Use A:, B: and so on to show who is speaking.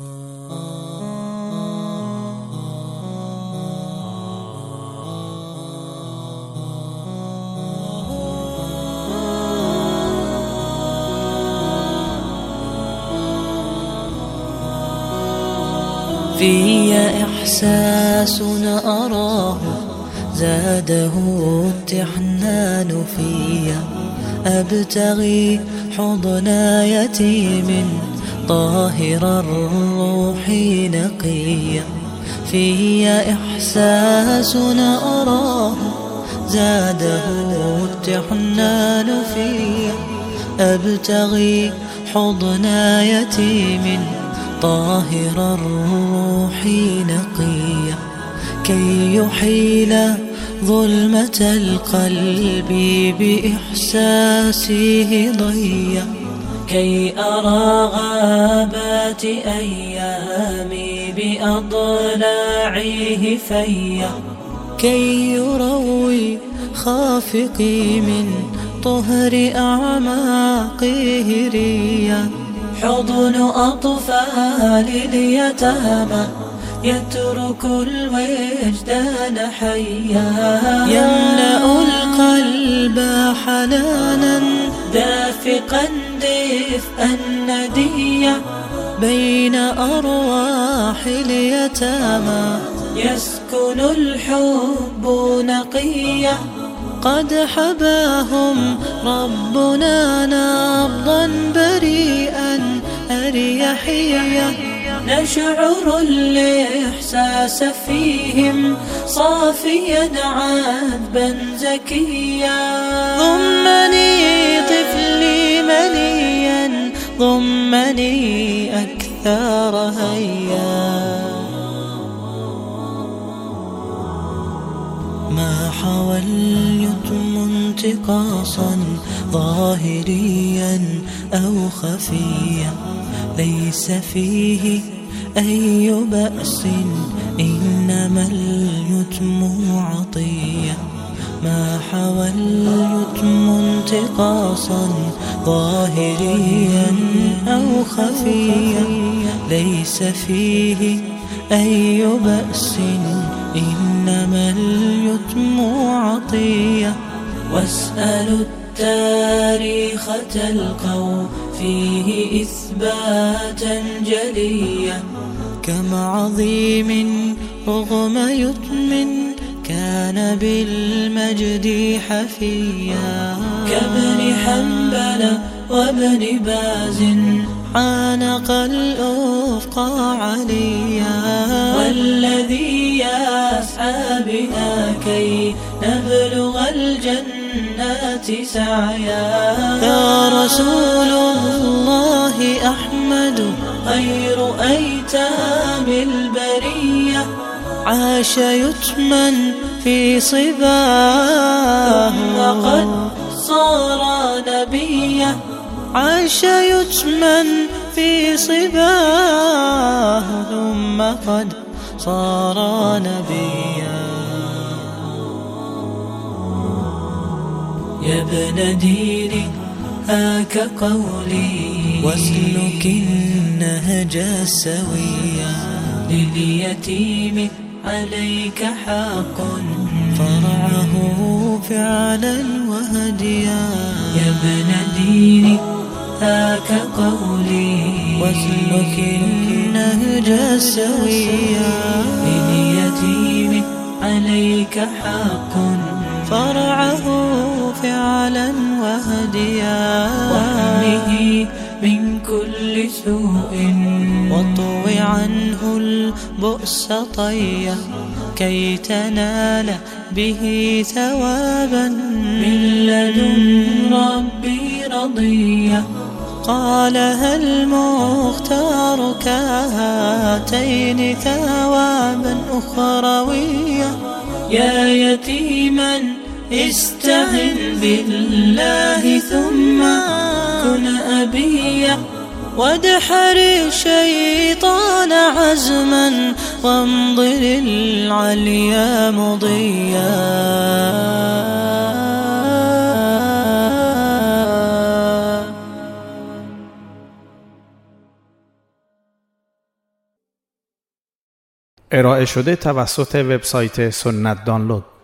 A: في إحساس أراه زاده التحنان في أبتغي حضن يتيم. طاهر الروح نقيا في إحساس أراه. زاده التحنان في أبتغي حضن يتيم. طاهر الروح نقيا. كي يحيل ظلمة القلب بإحساسه ضيا. كي أرى غابات أيامي بأضلاعه فيا. كي يروي خافقي من طهر أعماقه ريا. حضن أطفال اليتامى يترك الوجدان حيا. يملأ القلب حنانا دافقا دفئا نديا بين أرواح اليتامى. يسكن الحب نقيا قد حباهم ربنا نبضا بريئا أريحيا نشعر الإحساس فيهم صافيا عذبا زكيا ضمني ضمني أكثر هيا. ما حوى اليتم انتقاصا ظاهريا أو خفيا ليس فيه أي بأس إنما اليتم عطية ما حوى اليتم انتقاصا ظاهريا أو خفيا ليس فيه أي بأس إنما اليتم عطية. واسألوا التاريخ تلقوا فيه إثباتا جليا. كم عظيم رغم يتم كان بالمجد حفيا. كابن حنبل وابن باز. عانق الأفق عليا. والذي يسعى بنا كي نبلغ الجنات سعيا. يا رسول الله أحمد. خير أيتام البرية. عاش يتما في صباه. وقد صار نبيا. عاش يتما في صباه. ثم قد صار نبيا. يا ابن ديني هاك قولي. واسلك النهج السويا لليتيم عليك حق. فرعه فعلا وهديا. يا ابن ديني هاك قولي. واسلك النهج السويا. لليتيم عليك حق. فرعه فعلا وهديا. وهمه من كل سوء. البؤس طيا كي تنال به ثوابا. من لدن ربي رضيا قالها المختار كهاتين ثوابا أخرويا يا يتيما استعن بالله ثم كن أبيا. وادحر الشيطان عزما وامضر العليا مضيا.
B: ارائه شده توسط وبسایت سنت دانلود.